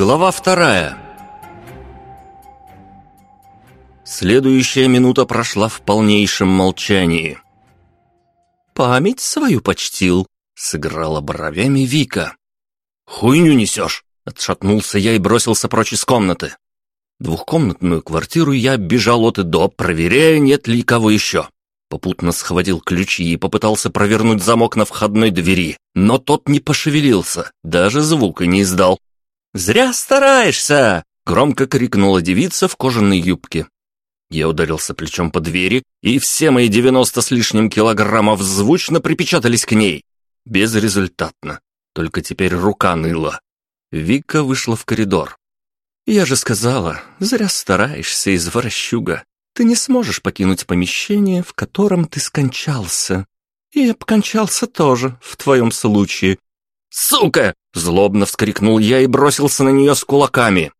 Глава вторая Следующая минута прошла в полнейшем молчании. «Память свою почтил», — сыграла бровями Вика. «Хуйню несешь!» — отшатнулся я и бросился прочь из комнаты. Двухкомнатную квартиру я бежал от и до, проверяя, нет ли кого еще. Попутно схватил ключи и попытался провернуть замок на входной двери, но тот не пошевелился, даже звука не издал. «Зря стараешься!» — громко крикнула девица в кожаной юбке. Я ударился плечом по двери, и все мои девяносто с лишним килограммов звучно припечатались к ней. Безрезультатно. Только теперь рука ныла. Вика вышла в коридор. «Я же сказала, зря стараешься, извращуга. Ты не сможешь покинуть помещение, в котором ты скончался. И я покончался тоже, в твоем случае». «Сука!» — злобно вскрикнул я и бросился на нее с кулаками.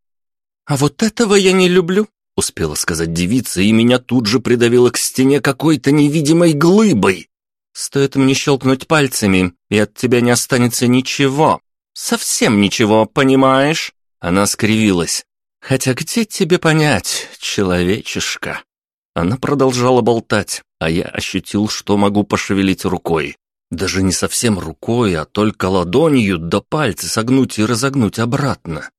«А вот этого я не люблю», — успела сказать девица, и меня тут же придавило к стене какой-то невидимой глыбой. «Стоит мне щелкнуть пальцами, и от тебя не останется ничего. Совсем ничего, понимаешь?» Она скривилась. «Хотя где тебе понять, человечишка?» Она продолжала болтать, а я ощутил, что могу пошевелить рукой. Даже не совсем рукой, а только ладонью до пальца согнуть и разогнуть обратно.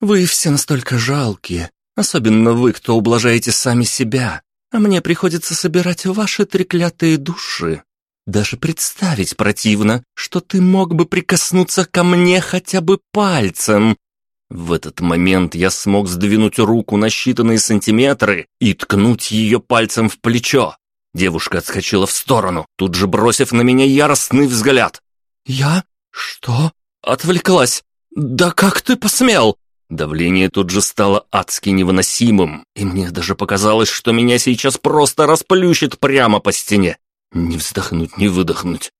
«Вы все настолько жалкие, особенно вы, кто ублажаете сами себя, а мне приходится собирать ваши треклятые души. Даже представить противно, что ты мог бы прикоснуться ко мне хотя бы пальцем, в этот момент я смог сдвинуть руку на считанные сантиметры и ткнуть ее пальцем в плечо. Девушка отскочила в сторону, тут же бросив на меня яростный взгляд. «Я? Что?» Отвлеклась. «Да как ты посмел?» Давление тут же стало адски невыносимым, и мне даже показалось, что меня сейчас просто расплющит прямо по стене. Не вздохнуть, не выдохнуть.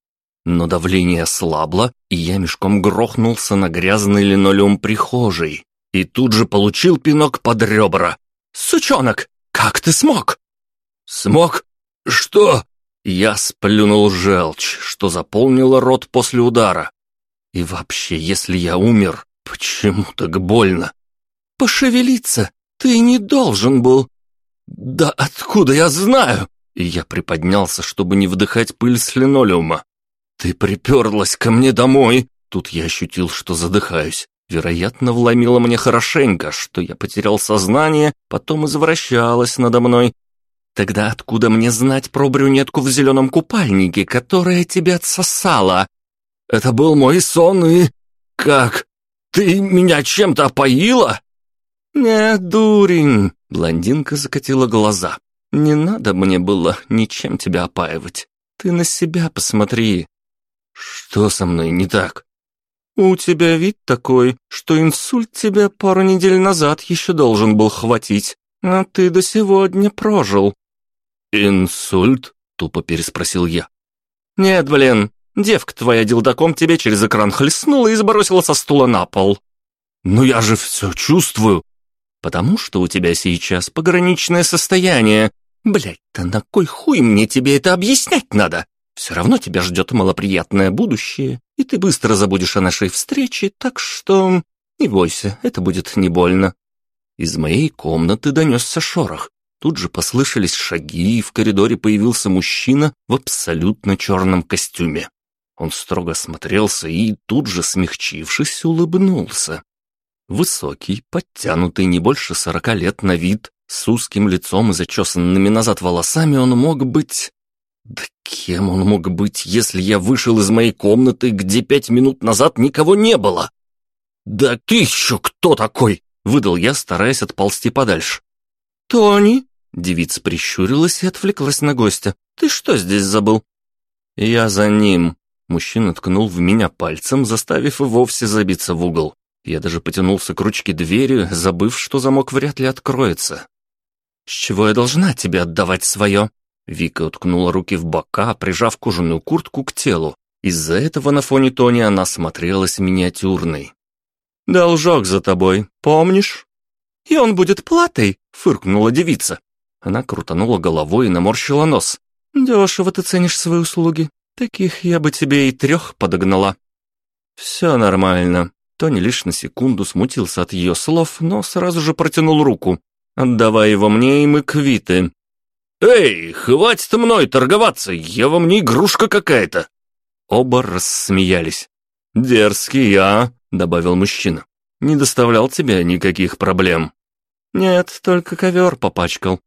Но давление ослабло, и я мешком грохнулся на грязный линолеум прихожей. И тут же получил пинок под ребра. «Сучонок, как ты смог?» «Смог? Что?» Я сплюнул желчь, что заполнило рот после удара. И вообще, если я умер, почему так больно? «Пошевелиться ты не должен был». «Да откуда я знаю?» Я приподнялся, чтобы не вдыхать пыль с линолеума. «Ты приперлась ко мне домой!» Тут я ощутил, что задыхаюсь. Вероятно, вломила мне хорошенько, что я потерял сознание, потом извращалась надо мной. Тогда откуда мне знать про брюнетку в зеленом купальнике, которая тебя отсосала? Это был мой сон и... Как? Ты меня чем-то опоила? Нет, дурень, блондинка закатила глаза. Не надо мне было ничем тебя опаивать. Ты на себя посмотри. «Что со мной не так?» «У тебя вид такой, что инсульт тебя пару недель назад еще должен был хватить, а ты до сегодня прожил». «Инсульт?» — тупо переспросил я. «Нет, блин, девка твоя дилдаком тебе через экран хлестнула и сбросила со стула на пол». «Ну я же все чувствую». «Потому что у тебя сейчас пограничное состояние. Блядь, да на кой хуй мне тебе это объяснять надо?» Все равно тебя ждет малоприятное будущее, и ты быстро забудешь о нашей встрече, так что не бойся, это будет не больно». Из моей комнаты донесся шорох. Тут же послышались шаги, и в коридоре появился мужчина в абсолютно черном костюме. Он строго смотрелся и, тут же смягчившись, улыбнулся. Высокий, подтянутый, не больше сорока лет на вид, с узким лицом и зачесанными назад волосами он мог быть да кем он мог быть, если я вышел из моей комнаты, где пять минут назад никого не было? Да ты еще кто такой? Выдал я, стараясь отползти подальше. Тони? Девица прищурилась и отвлеклась на гостя. Ты что здесь забыл? Я за ним. Мужчина ткнул в меня пальцем, заставив и вовсе забиться в угол. Я даже потянулся к ручке двери, забыв, что замок вряд ли откроется. «С чего я должна тебе отдавать свое?» Вика уткнула руки в бока, прижав кожаную куртку к телу. Из-за этого на фоне Тони она смотрелась миниатюрной. «Должок за тобой, помнишь?» «И он будет платой?» — фыркнула девица. Она крутанула головой и наморщила нос. «Дешево ты ценишь свои услуги. Таких я бы тебе и трех подогнала». «Все нормально. Тони лишь на секунду смутился от ее слов, но сразу же протянул руку. «Отдавай его мне, и мы квиты». «Эй, хватит мной торговаться, я вам не игрушка какая-то!» Оба рассмеялись. «Дерзкий я», — добавил мужчина. «Не доставлял тебе никаких проблем». «Нет, только ковер попачкал».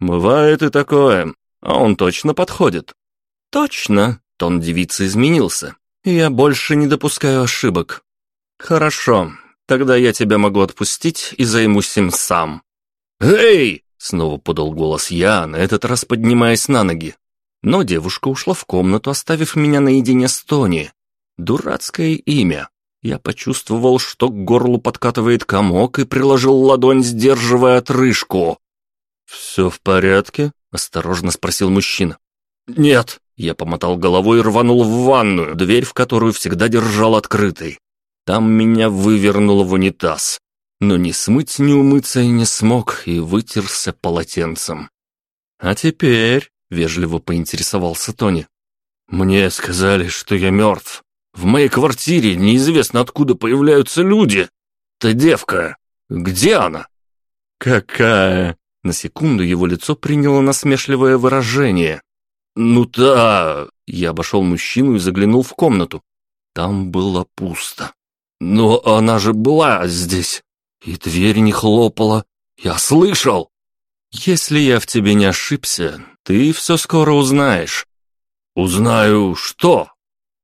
«Бывает и такое, а он точно подходит». «Точно», — тон девицы изменился. «Я больше не допускаю ошибок». «Хорошо, тогда я тебя могу отпустить и займусь им сам». «Эй!» — снова подал голос я, на этот раз поднимаясь на ноги. Но девушка ушла в комнату, оставив меня наедине с Тони. Дурацкое имя. Я почувствовал, что к горлу подкатывает комок и приложил ладонь, сдерживая отрыжку. «Все в порядке?» — осторожно спросил мужчина. «Нет!» — я помотал головой и рванул в ванную, дверь в которую всегда держал открытой. Там меня вывернуло в унитаз. Но ни смыть, ни умыться я не смог и вытерся полотенцем. «А теперь?» — вежливо поинтересовался Тони. «Мне сказали, что я мертв», в моей квартире неизвестно откуда появляются люди. Та девка, где она?» «Какая?» На секунду его лицо приняло насмешливое выражение. «Ну та...» Я обошел мужчину и заглянул в комнату. Там было пусто. «Но она же была здесь, и дверь не хлопала. Я слышал!» «Если я в тебе не ошибся, ты все скоро узнаешь». «Узнаю что?»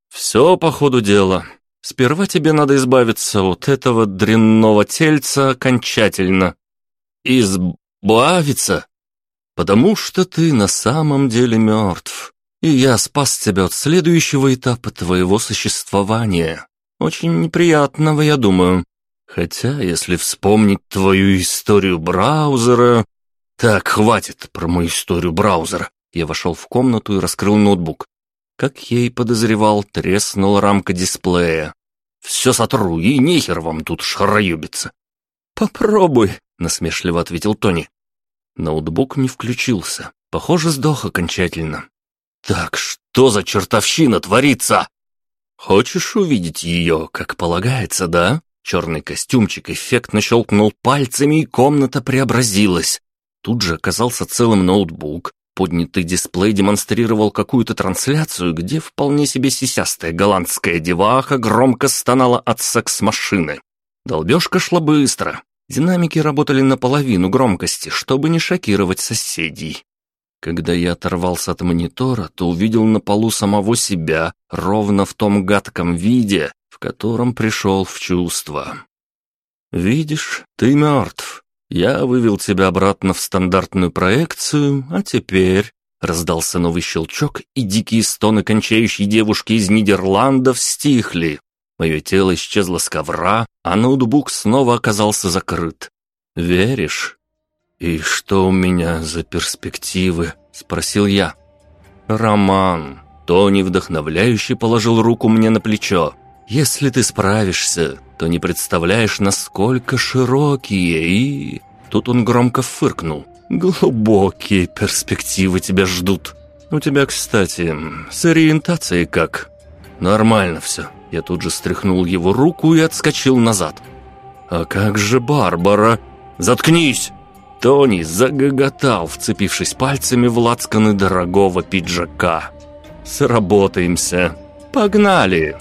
«Все по ходу дела. Сперва тебе надо избавиться от этого дрянного тельца окончательно». «Избавиться?» «Потому что ты на самом деле мертв, и я спас тебя от следующего этапа твоего существования. Очень неприятного, я думаю. Хотя, если вспомнить твою историю браузера...» «Так, хватит про мою историю браузера». Я вошел в комнату и раскрыл ноутбук. Как я и подозревал, треснула рамка дисплея. «Все сотру, и нехер вам тут шароебиться!» «Попробуй», — насмешливо ответил Тони. Ноутбук не включился. Похоже, сдох окончательно. «Так что за чертовщина творится?» «Хочешь увидеть ее, как полагается, да?» Черный костюмчик эффектно щелкнул пальцами, и комната преобразилась. Тут же оказался целым ноутбук, Поднятый дисплей демонстрировал какую-то трансляцию, где вполне себе сисястая голландская деваха громко стонала от секс-машины. Долбежка шла быстро. Динамики работали наполовину громкости, чтобы не шокировать соседей. Когда я оторвался от монитора, то увидел на полу самого себя, ровно в том гадком виде, в котором пришел в чувство. «Видишь, ты мертв», я вывел тебя обратно в стандартную проекцию, а теперь...» Раздался новый щелчок, и дикие стоны кончающей девушки из Нидерландов стихли. Мое тело исчезло с ковра, а ноутбук снова оказался закрыт. «Веришь?» «И что у меня за перспективы?» — спросил я. «Роман». Тони вдохновляюще положил руку мне на плечо. «Если ты справишься, то не представляешь, насколько широкие и...» Тут он громко фыркнул. «Глубокие перспективы тебя ждут. У тебя, кстати, с ориентацией как?» «Нормально все». Я тут же стряхнул его руку и отскочил назад. «А как же Барбара?» «Заткнись!» Тони загоготал, вцепившись пальцами в лацканы дорогого пиджака. «Сработаемся! Погнали!»